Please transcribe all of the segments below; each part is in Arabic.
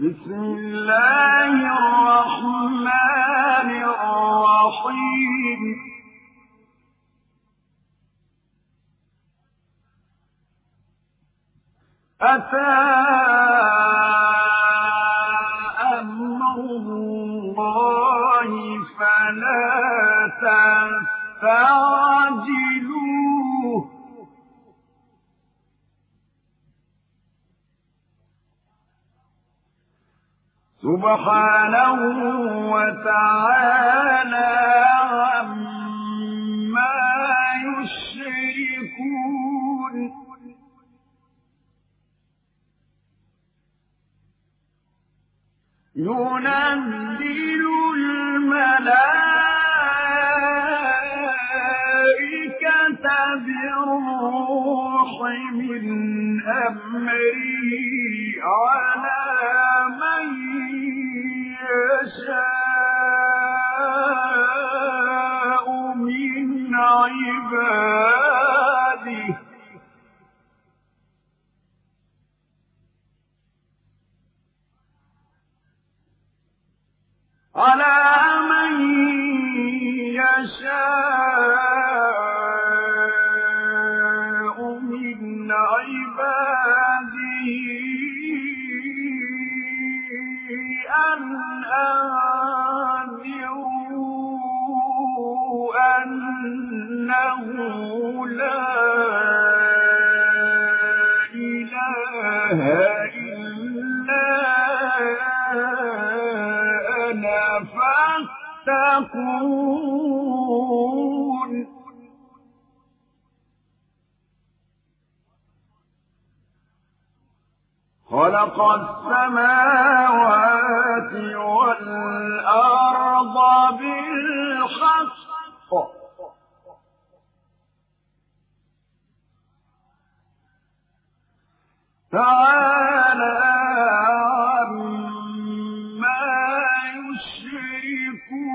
بسم الله الرحمن الرحيم. أتى أمر الله فلا تستعجلوه سبحانه وتعالى عما يشركون. ينزل الملائكة بالروح من أمره على يشاء من عباده على إله إلا أنا فاتقون خلق السماوات والأرض بالحق. تعالى عما يشركون.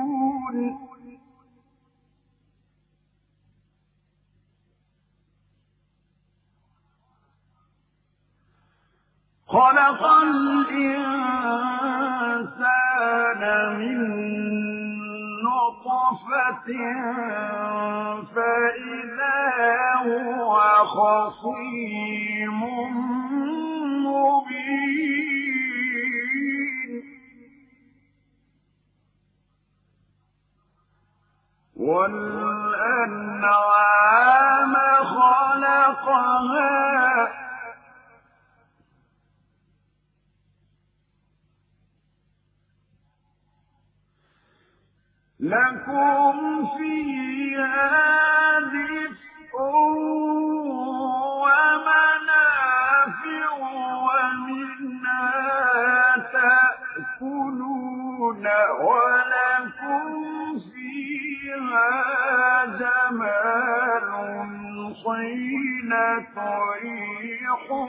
خلق الإنسان من نطفة فإذا هو خصيم مبين والأنعام خلقها لكم فيها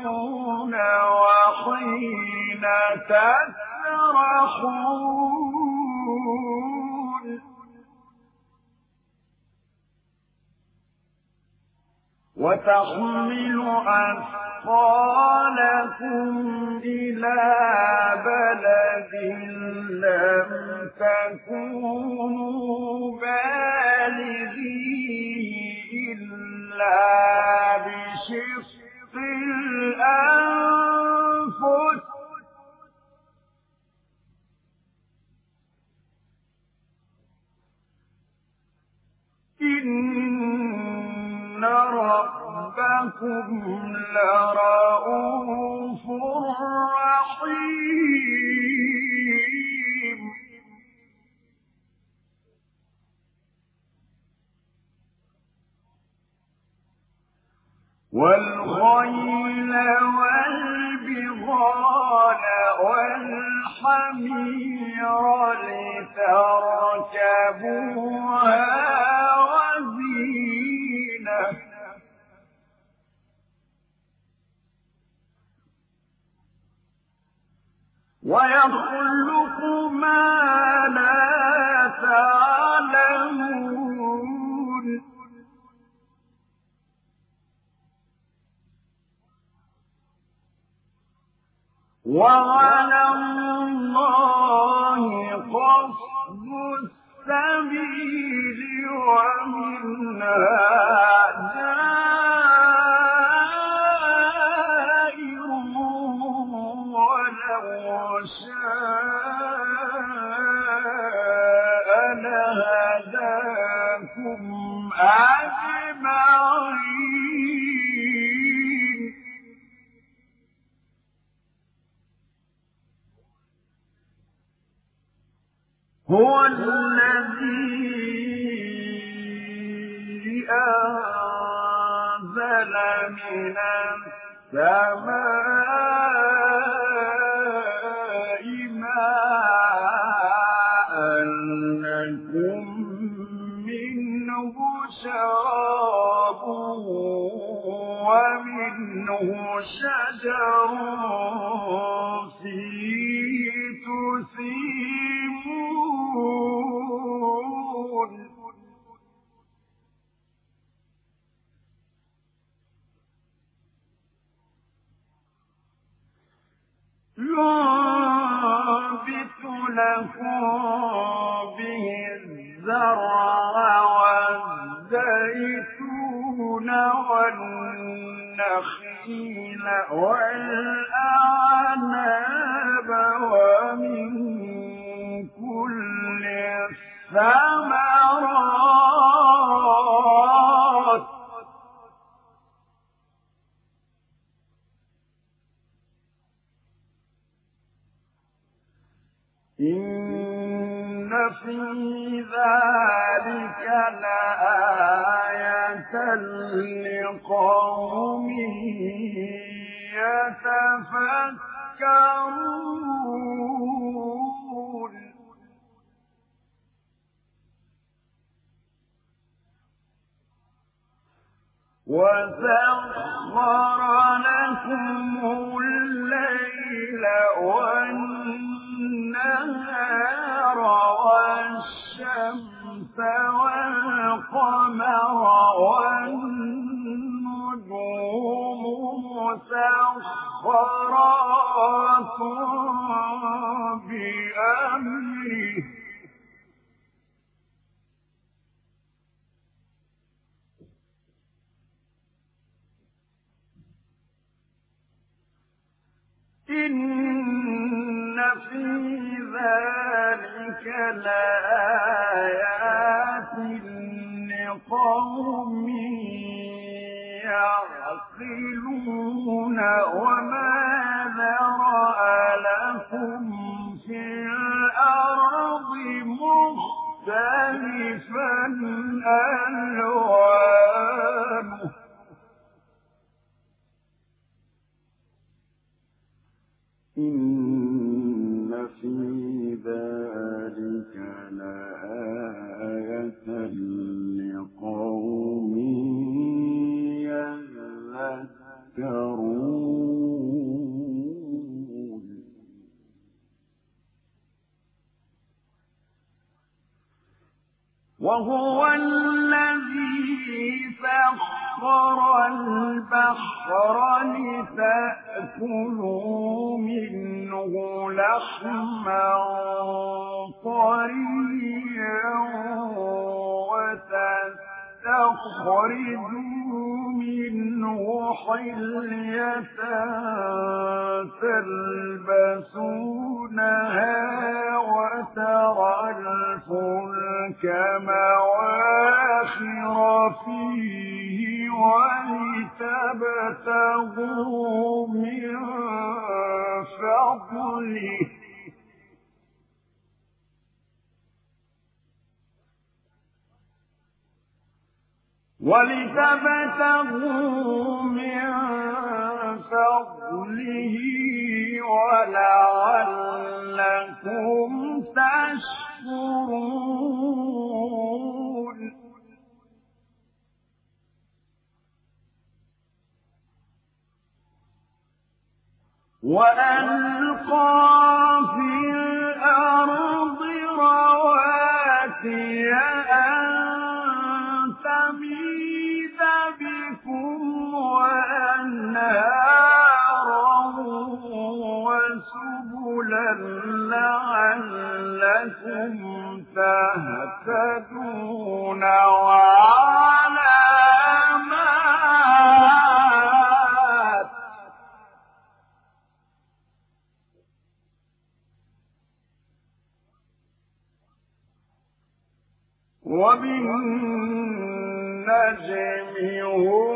تريحون وحين تسرحون وتحمل أثقالكم إلى بلد لم تكونوا بالغيه إلا بشق الأنفس إن ربكم لرؤوف رحيم. والخيل والبغال والحمير لتركبوها وزينة. ويخلق ما لا وعلى الله قصد السبيل ومنها جائر هو الذي أنزل من السماء ماء لكم منه شراب ومنه شجر يتفكرون وسخر لكم الليل والنهار والشمس والقمر مسخرات بأمره. إن في ذلك لآيات لقوم يعقلون وما ذرأ لكم في الأرض مختلفا ألوانه. إن في ذلك لآية لقوم وهو الذي سخر البحر لتأكلوا منه لحما طريا وتستخرجوا منه حلية تلبسونها وترى الفلك مواخر فيه ولتبتغوا من فضله. ولتبتغوا من فضله ولعلكم تشكرون. وألقى في الأرض رواسي لعلكم تهتدون وعلامات وبالنجم هم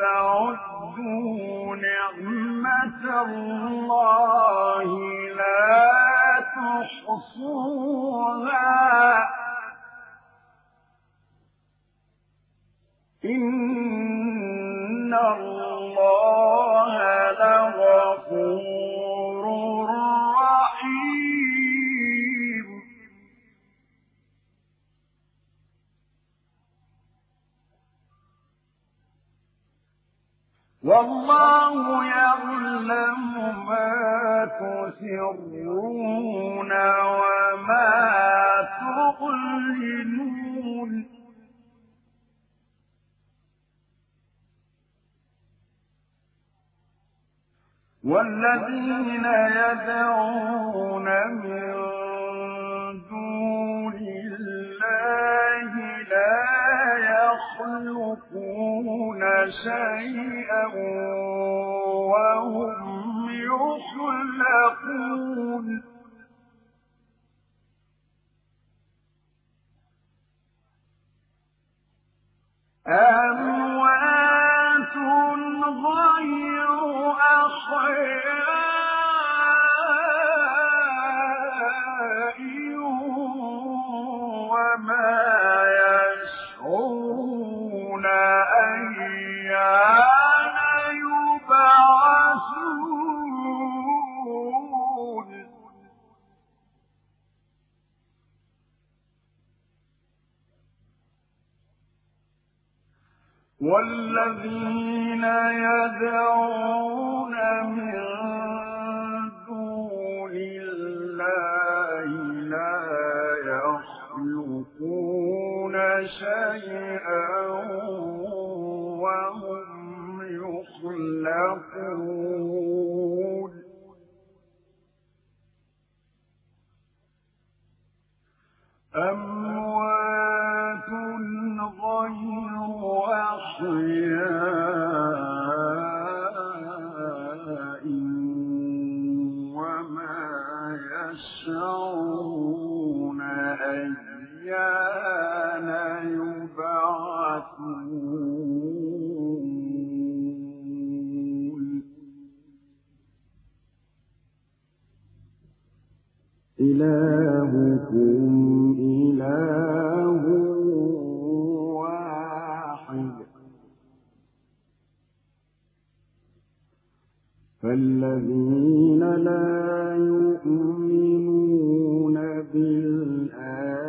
تعدوا نعمة الله لا تحصوها إن الله والله يعلم ما تسرون وما تعلنون. والذين يدعون من دون الله لا يخلقون شيئا وهم يخلقون. أموات غير أحياء وما والذين يدعون من دون الله لا يخلقون شيئا وهم يخلقون. أموات غير أحياء وما يشعرون يبعثون. إلهكم فالذين لا يؤمنون بالآخرة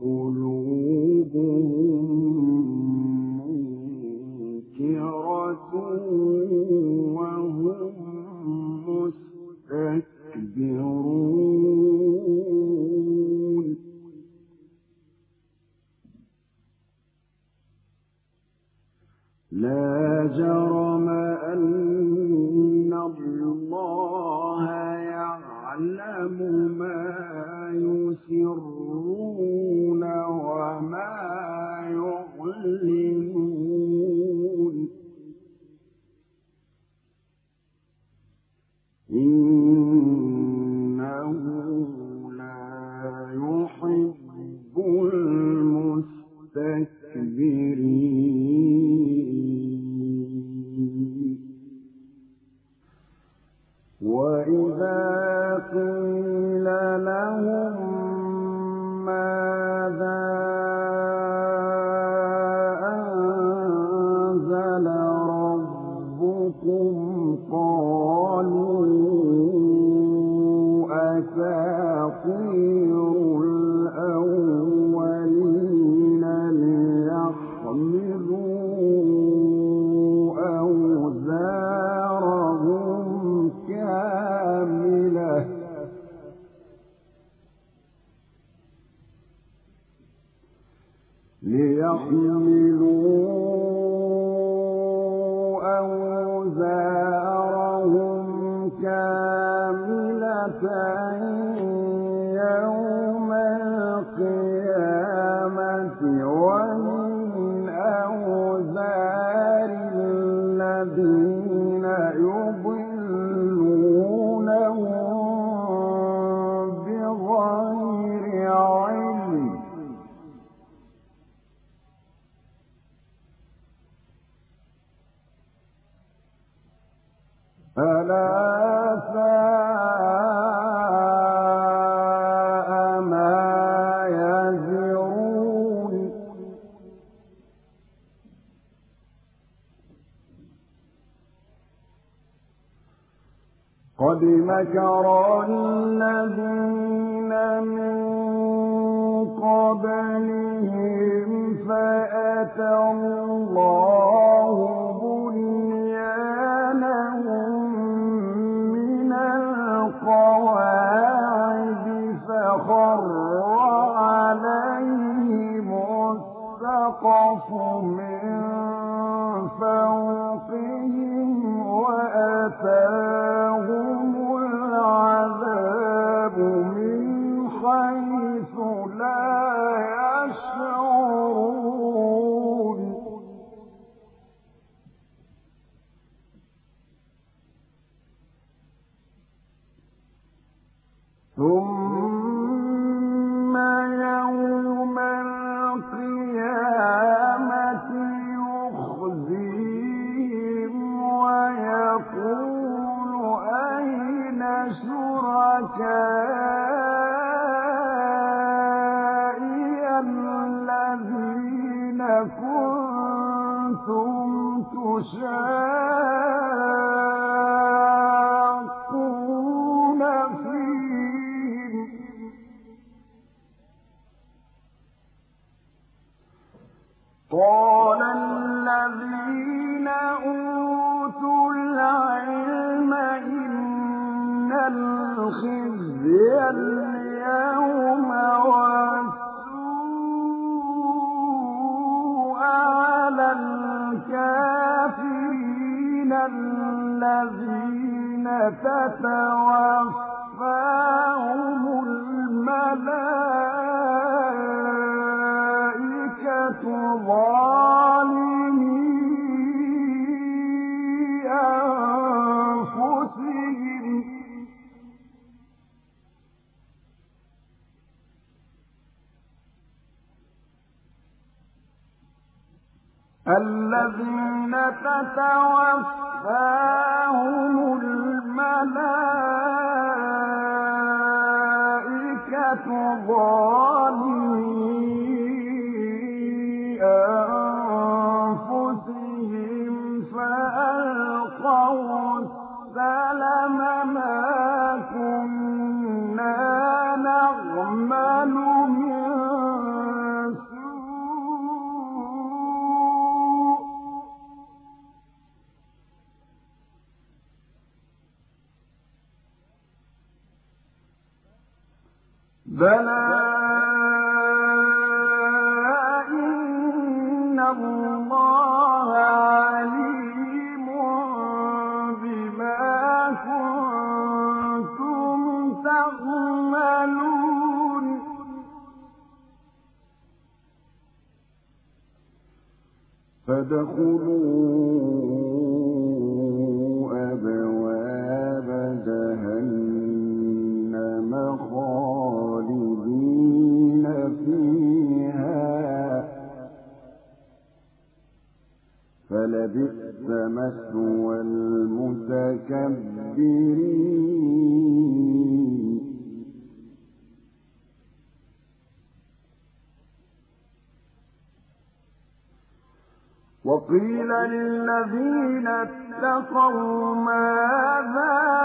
قلوبهم كنتم تشاهدون. الذين فادخلوا أبواب جهنم خالدين فيها. فلبئس مثوى المتكبرين. للذين اتقوا ماذا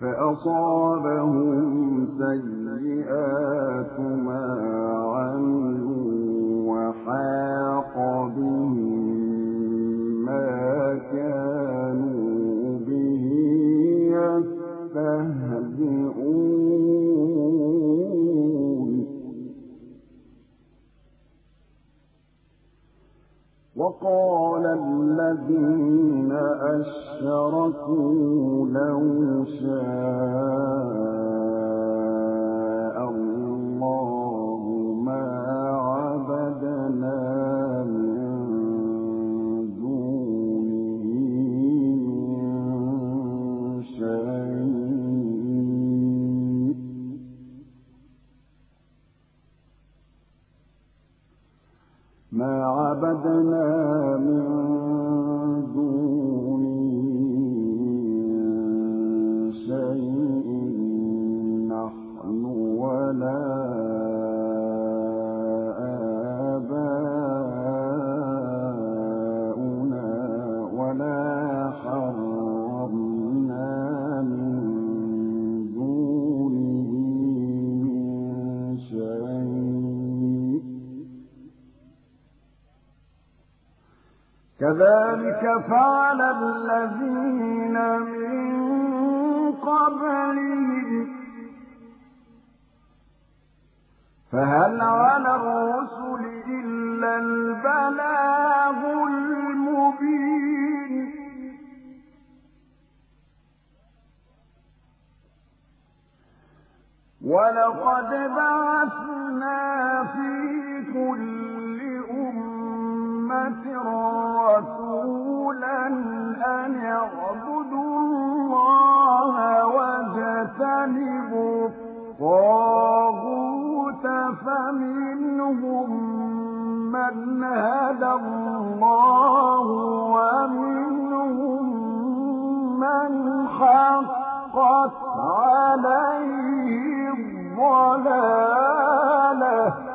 فأصابهم سيئات ما عملوا وحاق بهم وقال الذين أشركوا لو شاء وعدنا كذلك فعل الذين من قبلهم. فهل على الرسل إلا البلاغ المبين؟ ولقد بعثنا في كل رسولا أن اعبدوا الله واجتنبوا الطاغوت فمنهم من هدى الله ومنهم من حقت عليه الضلالة.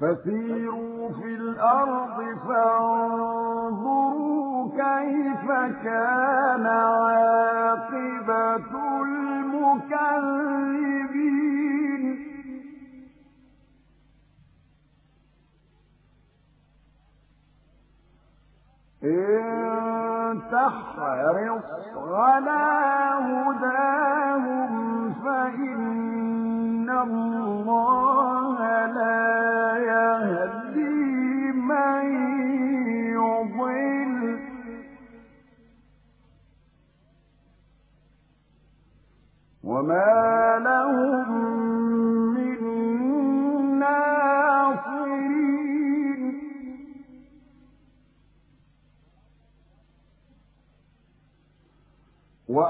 فسيروا في الأرض فانظروا كيف كان عاقبة المكذبين. إن تحرص على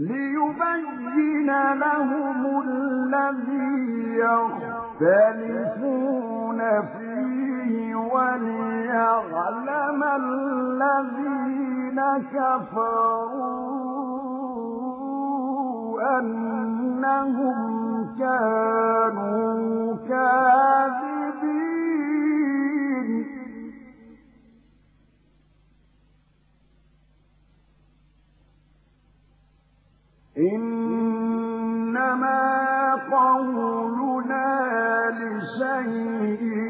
ليبين لهم الذي يختلفون فيه وليعلم الذين كفروا أنهم كانوا كاذبين. إنما قولنا لشيء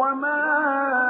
وما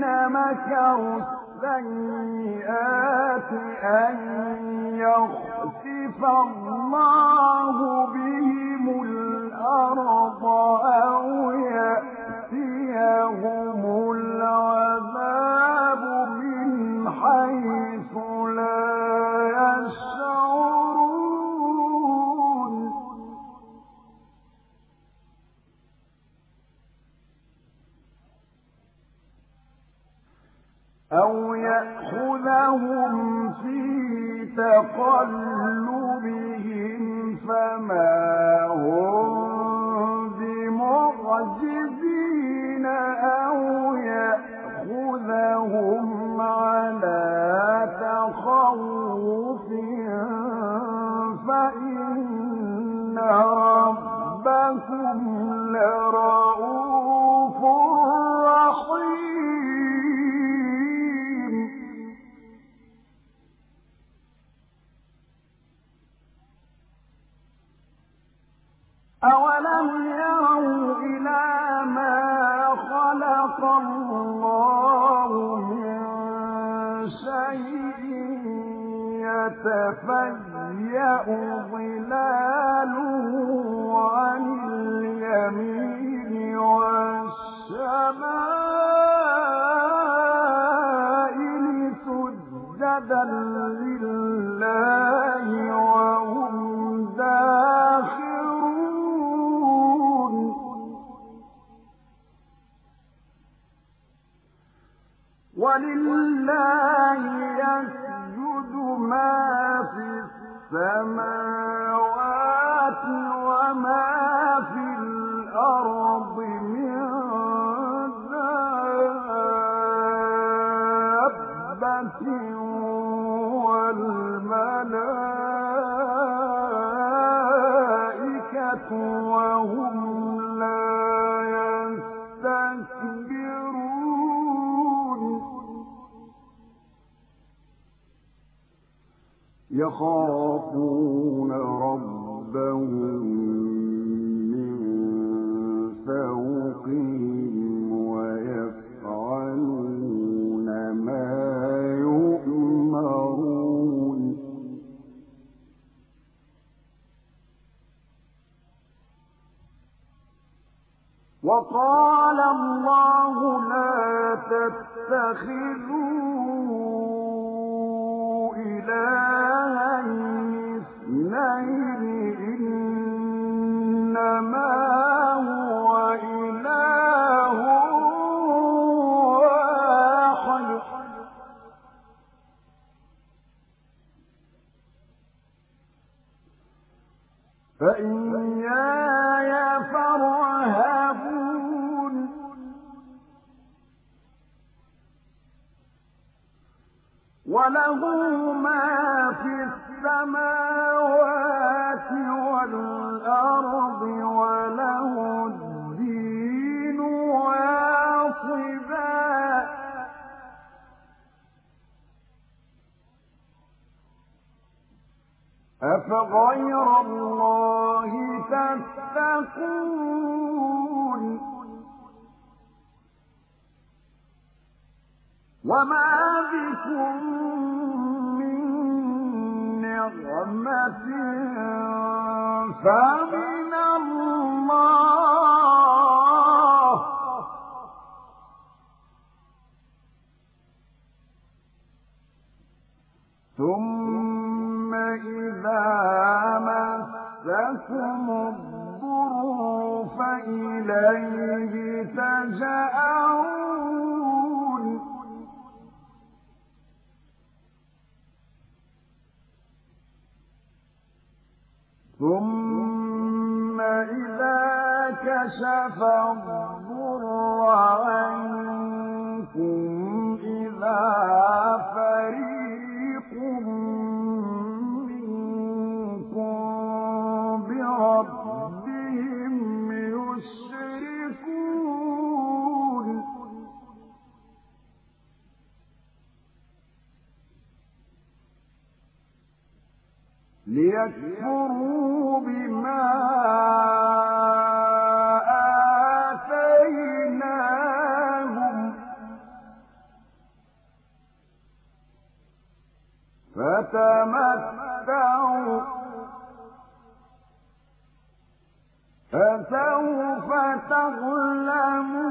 الذين مكروا السيئات أن يخسف الله بهم الأرض. في الله من شيء يتفيأ ظلاله عن اليمين والشمائل سجدا يخافون ربهم من فوقهم ويفعلون ما يؤمرون. وقال الله لا تتخذوا وله ما في السماوات والأرض وله الدين واصبا. أفغير الله تتقون؟ وما بكم نعمة فمن الله ثم إذا فإليه تجأرون ثم إذا كشف الضر ليكفروا بما آتيناهم. فتمتعوا. فسوف تظلمون.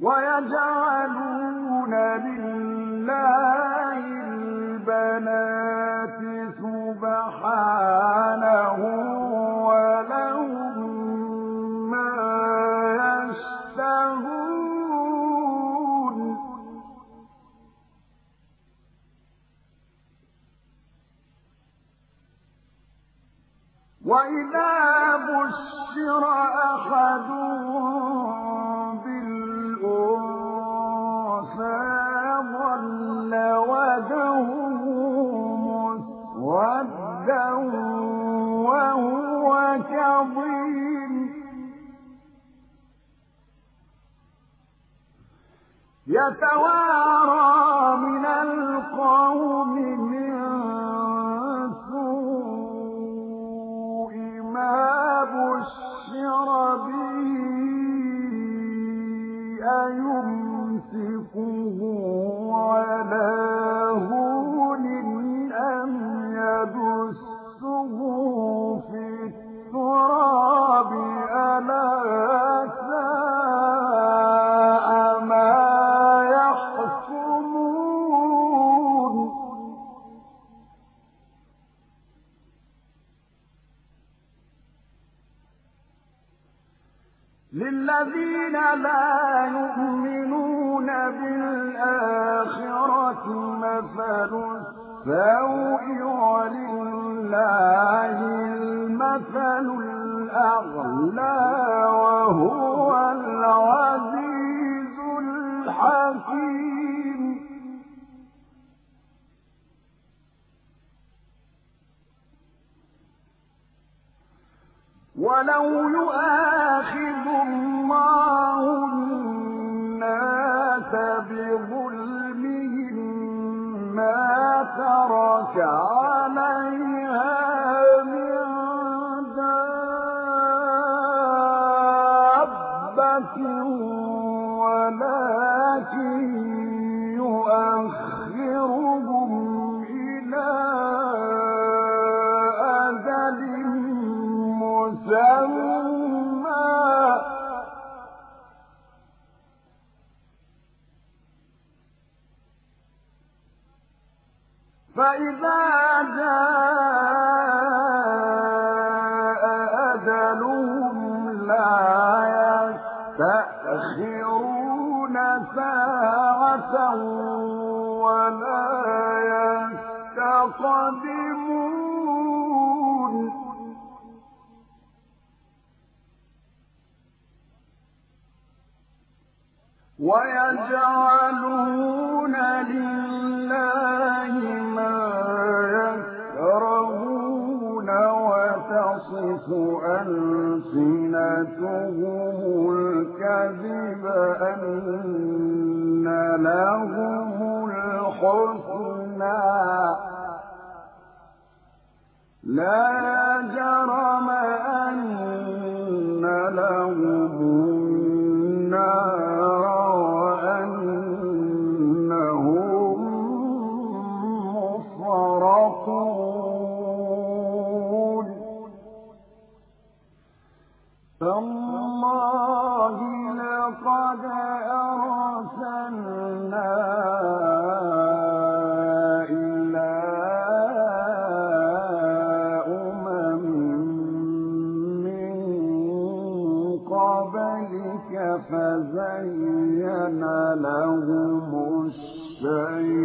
ويجعلون لله البنات سبحانه ولهم ما يشتهون. وإذا بشر أحدهم كظيم يتوارى من القوم من سوء ما بشر به أيمسكه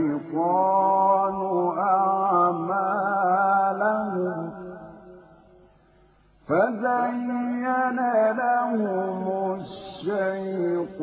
الشيطان فزين لهم الشيطان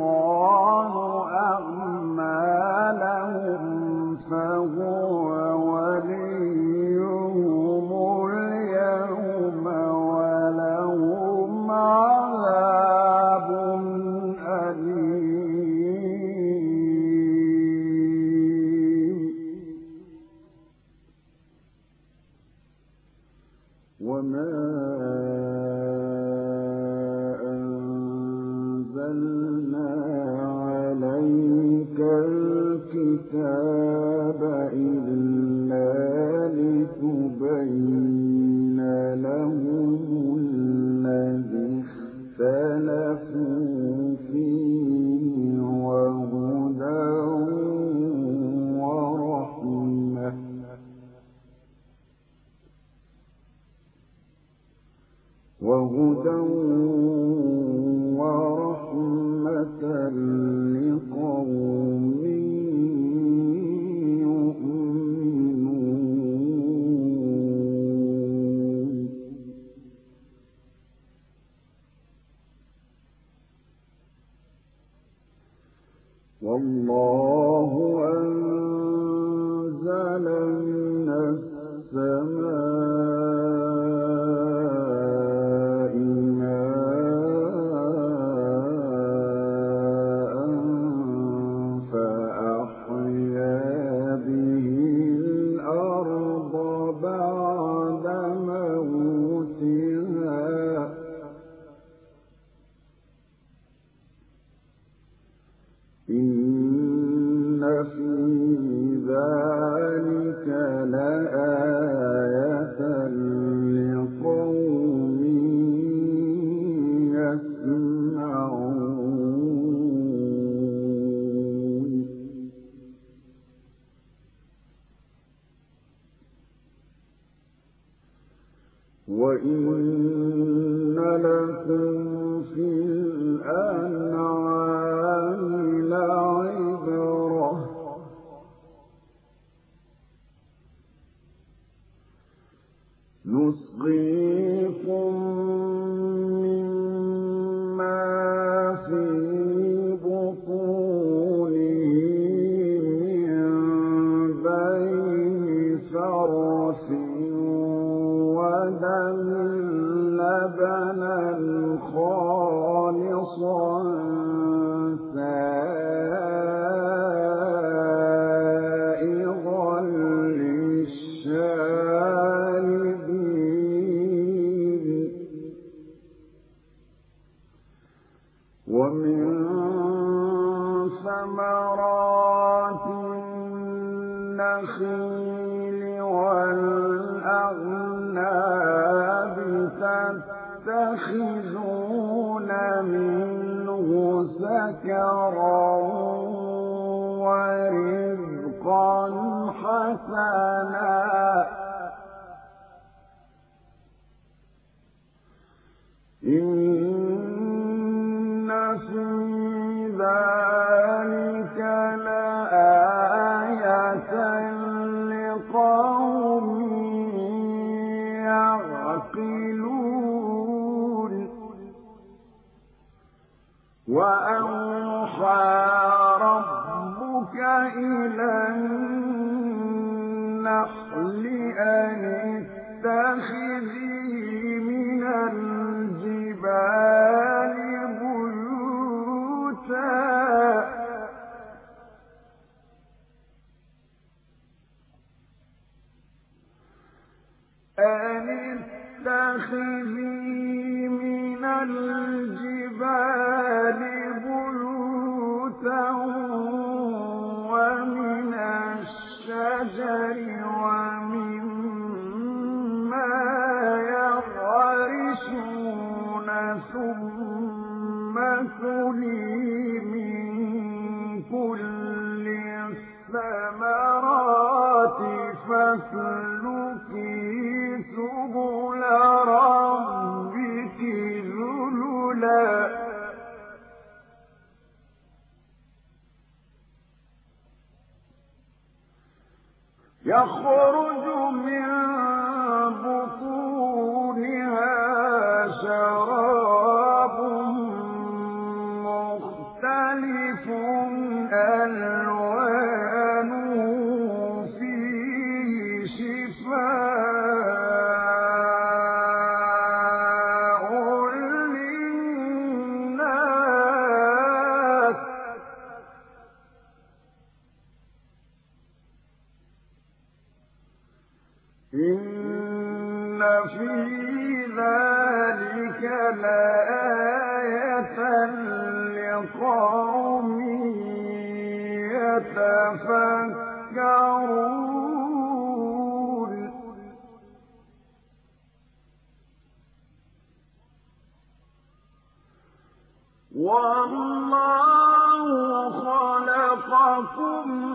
والله خلقكم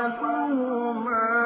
أحدهما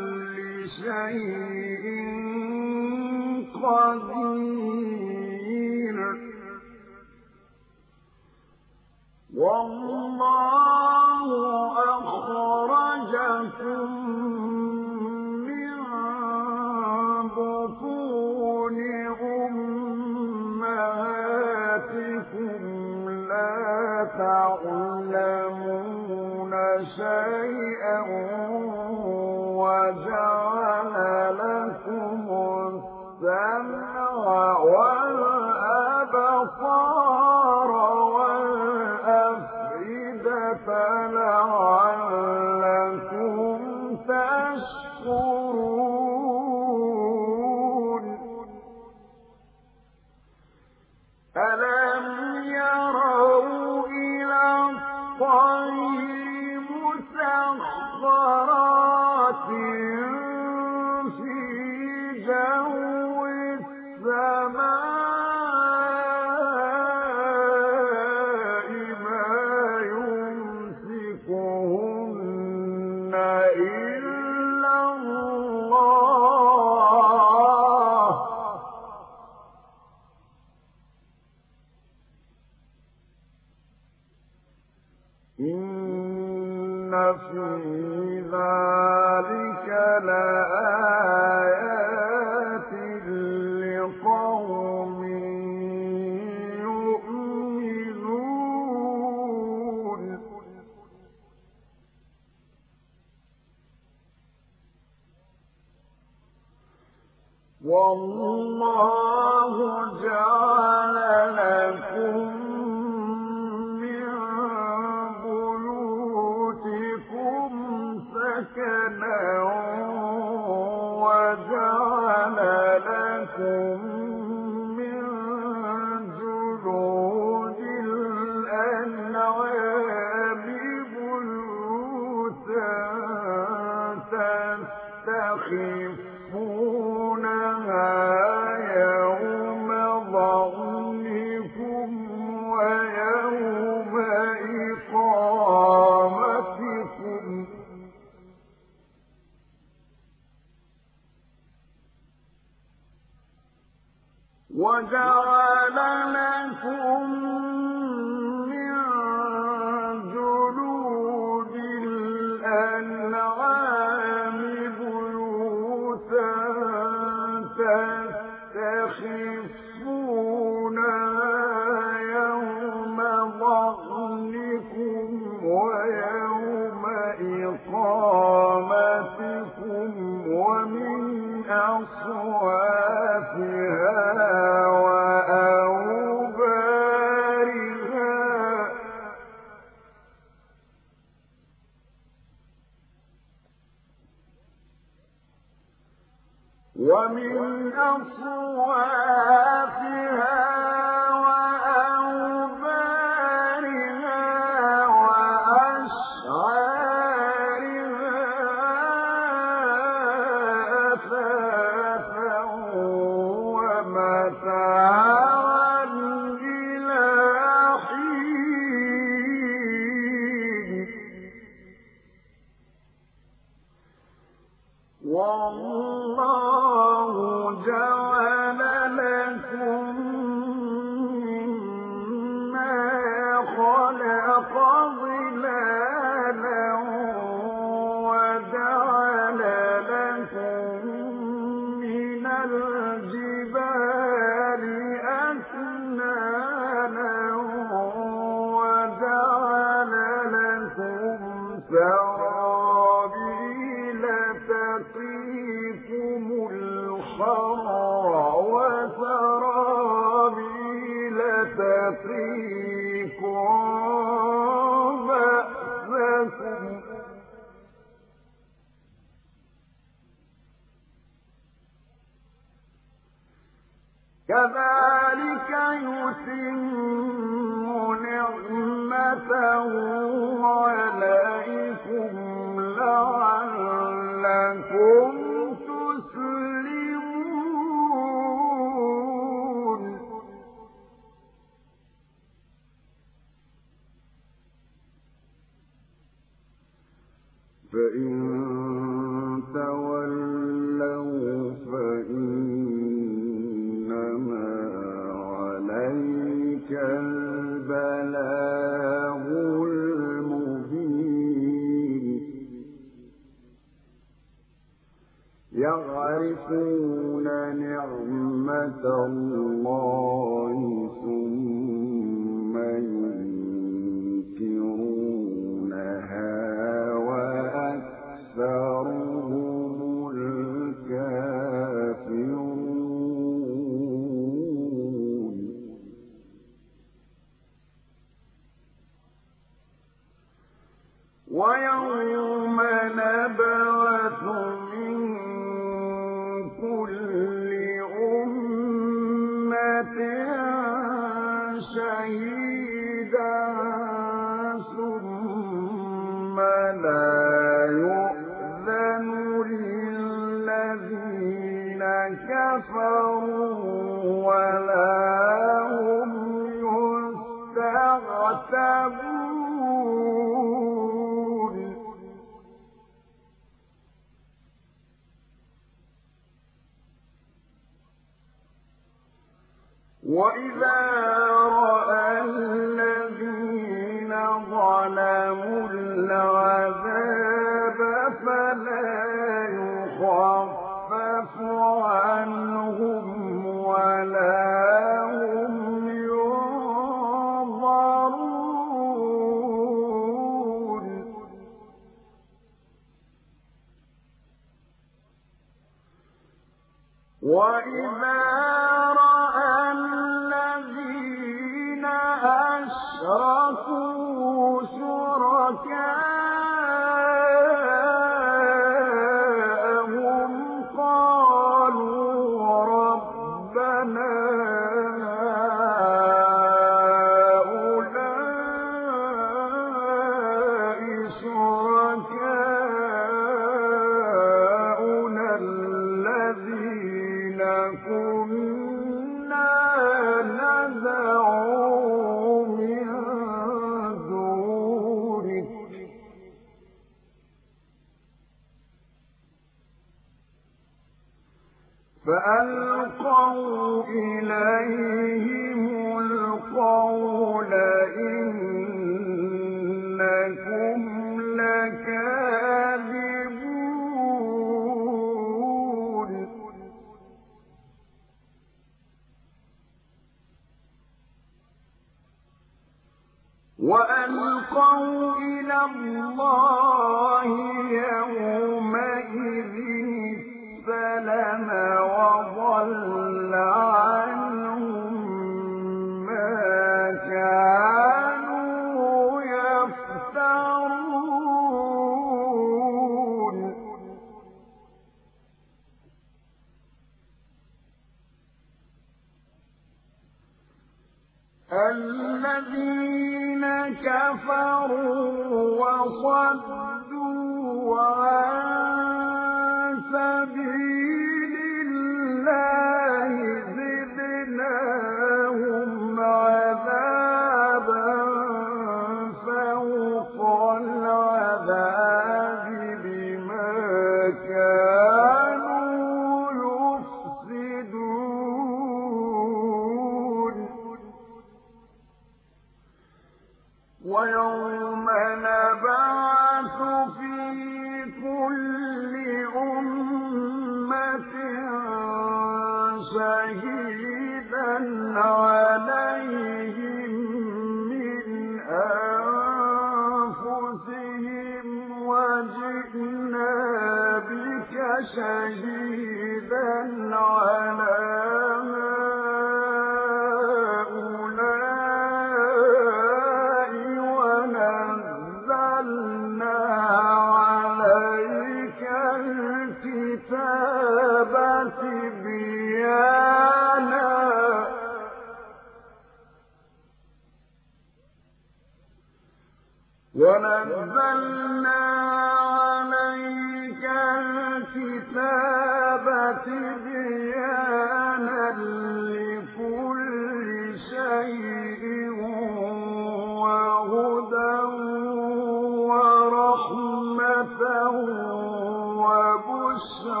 الشعر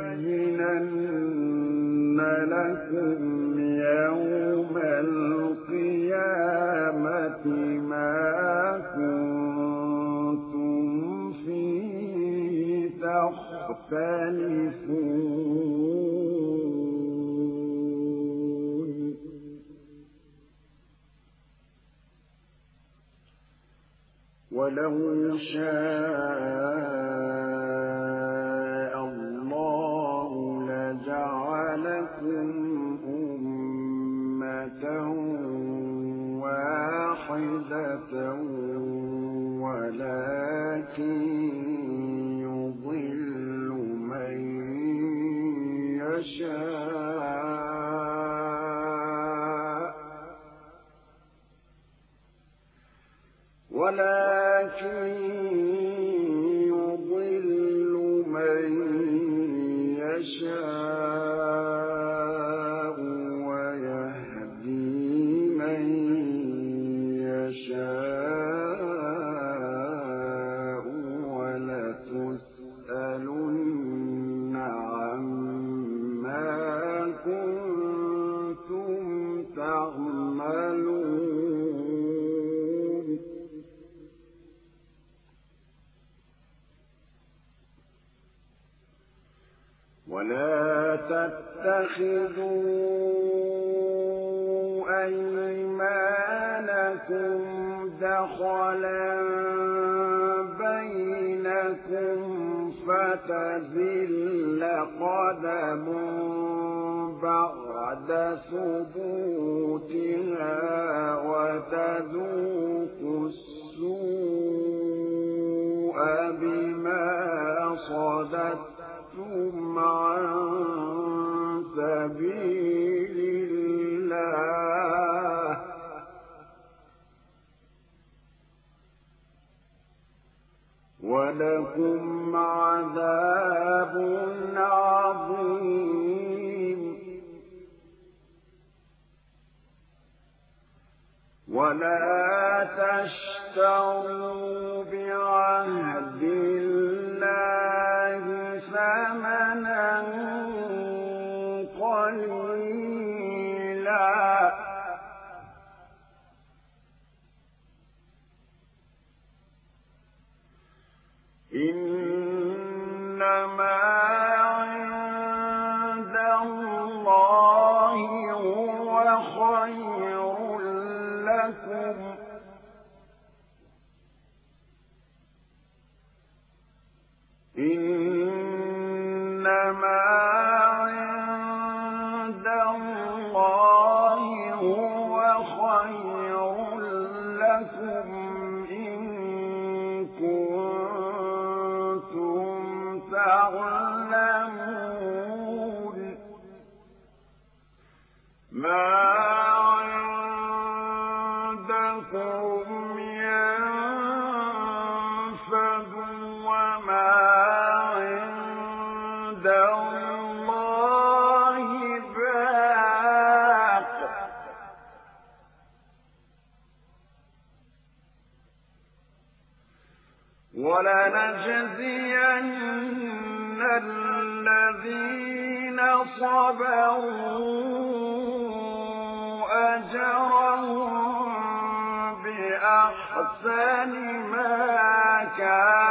وليبينن لكم يوم القيامة ما كنتم فيه تختلفون. ولو شاء تتخذوا أيمانكم دخلا بينكم فتذل قدم بعد ثبوتها وتذوق السوء بما صدت تشترون لكم الإنسان ما كان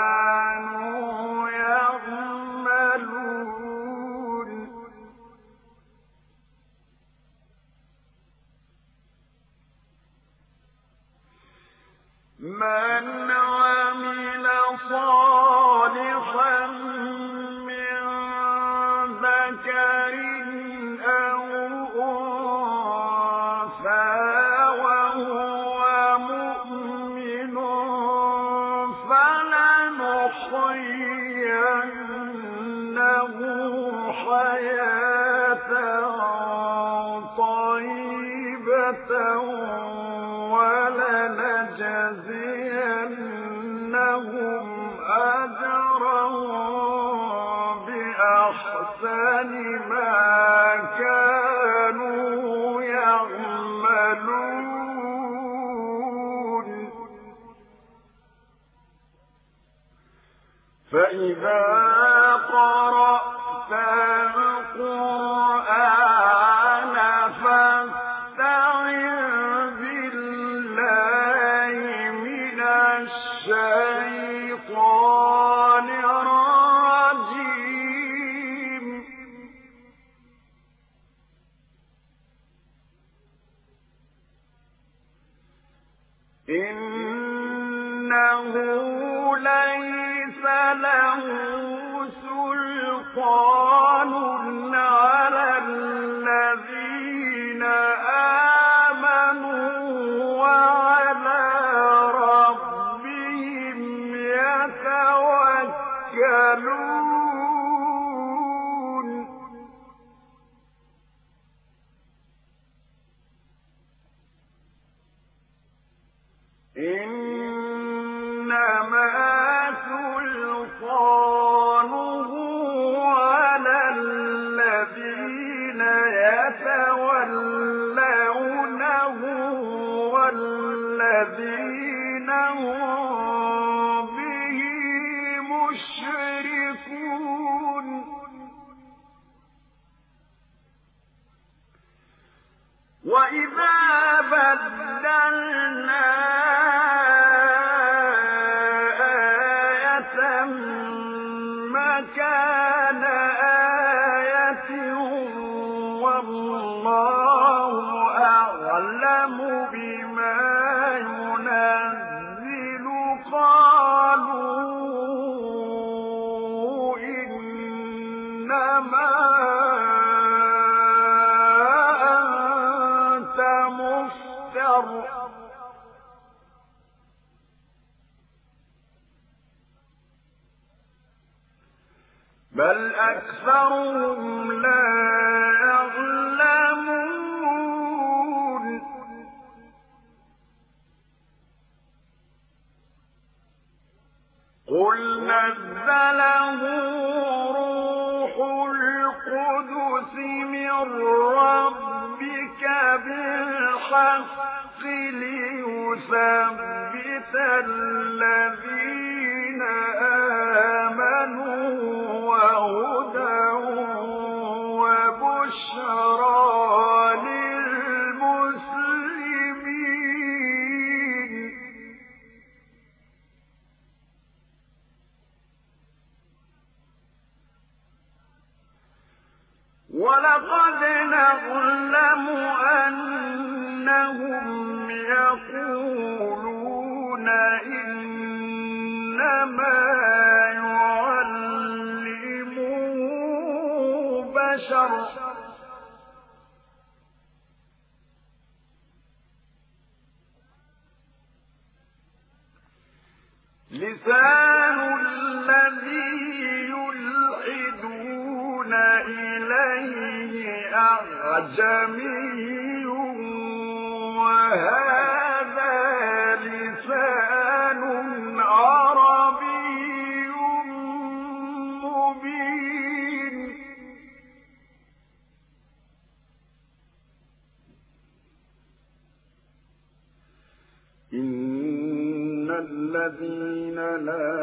لا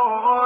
الله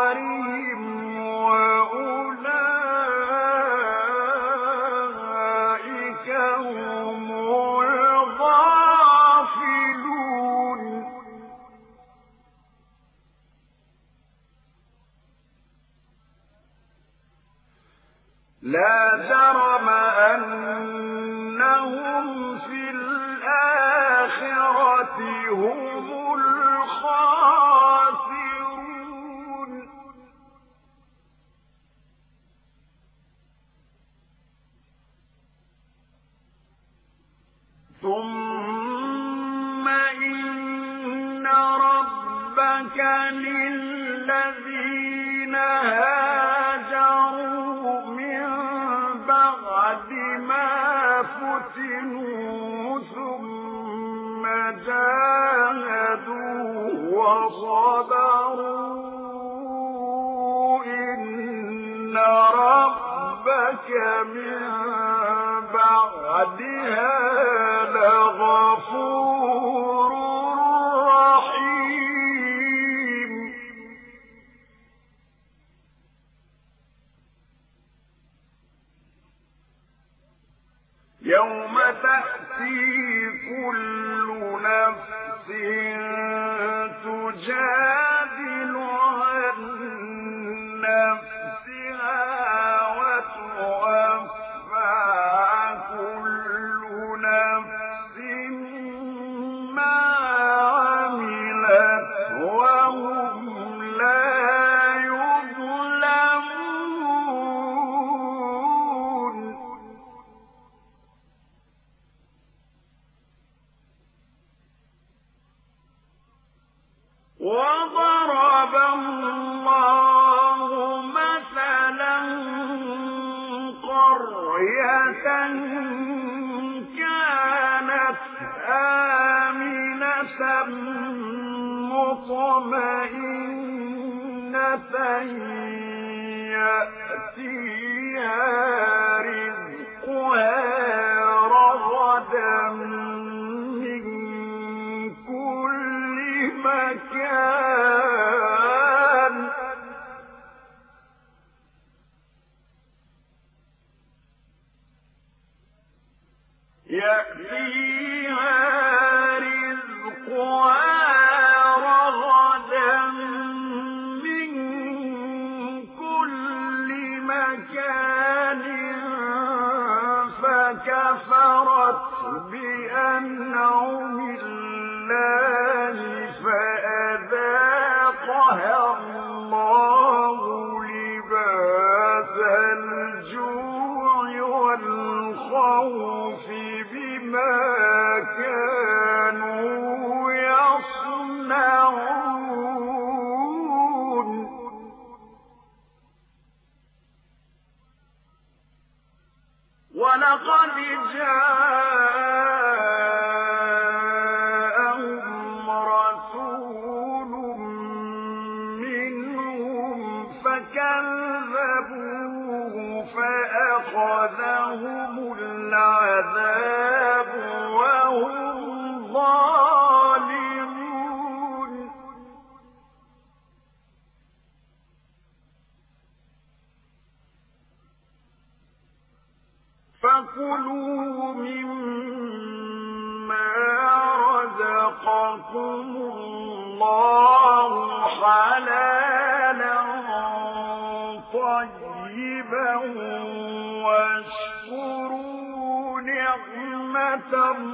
أكثر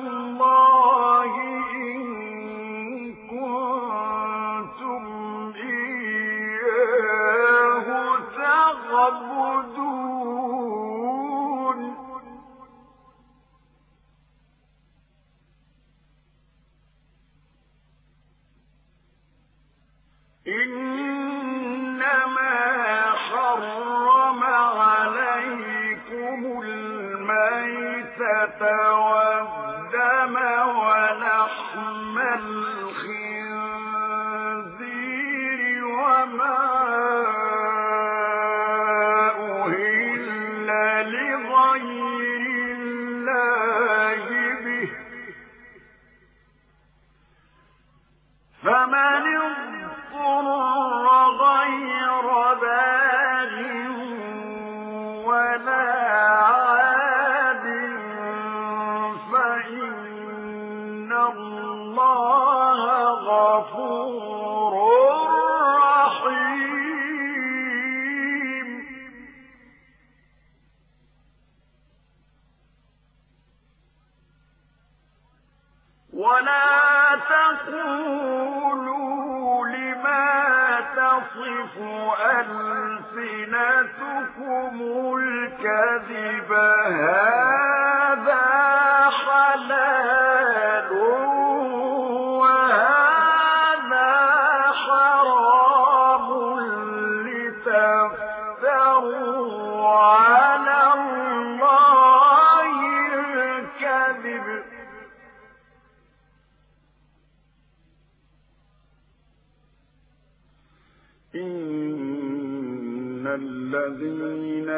الذين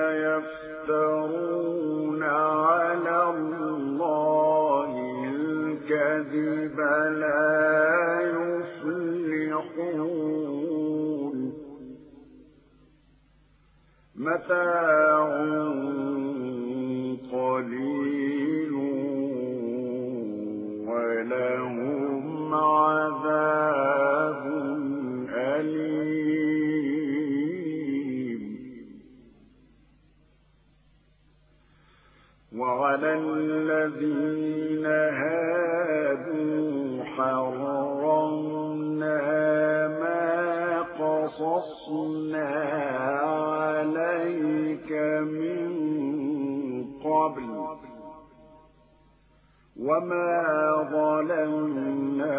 يفترون على الله الكذب لا يفلحون. متاع الذين هادوا حرمنا ما قصصنا عليك من قبل وما ظلمناهم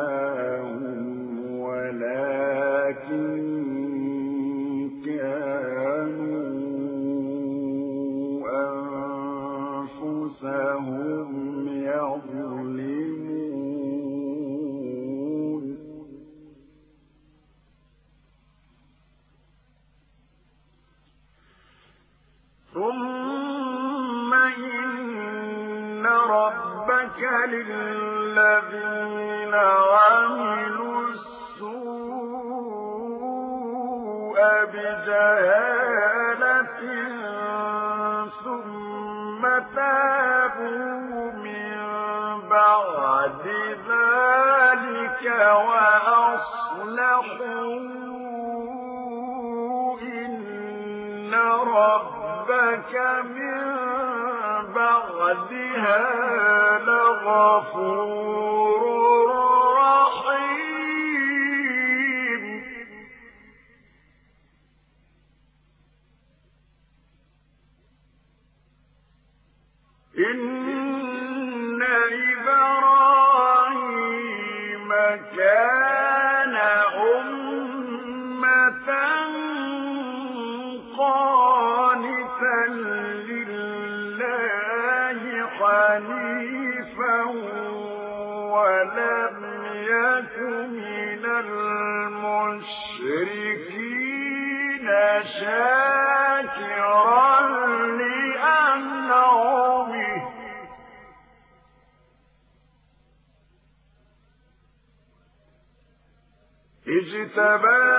لغفور اتبعت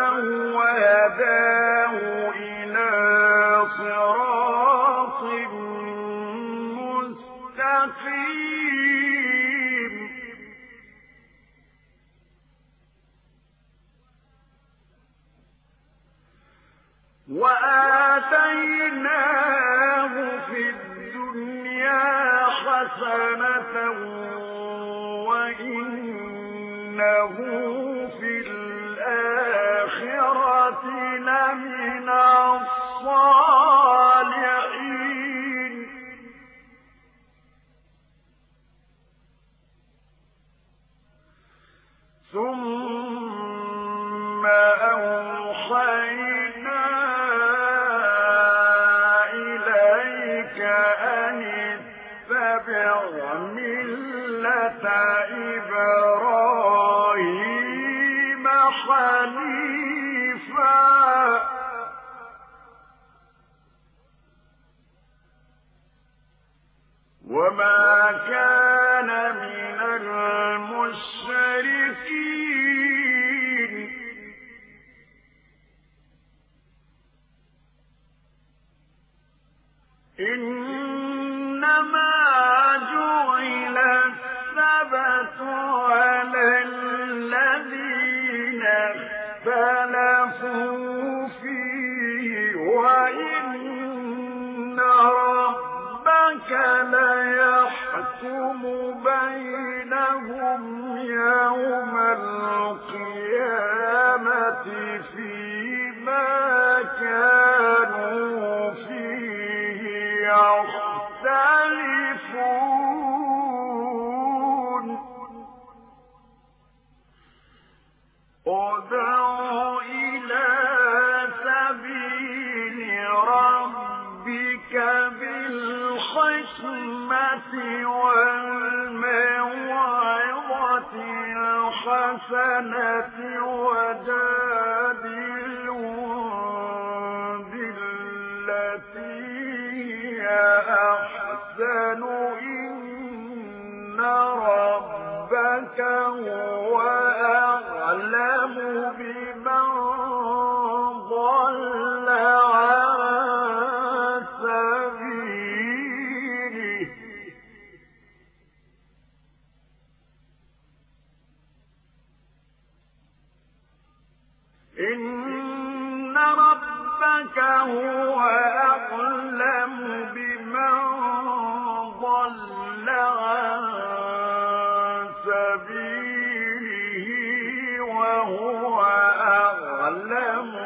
سبيله وهو أعلم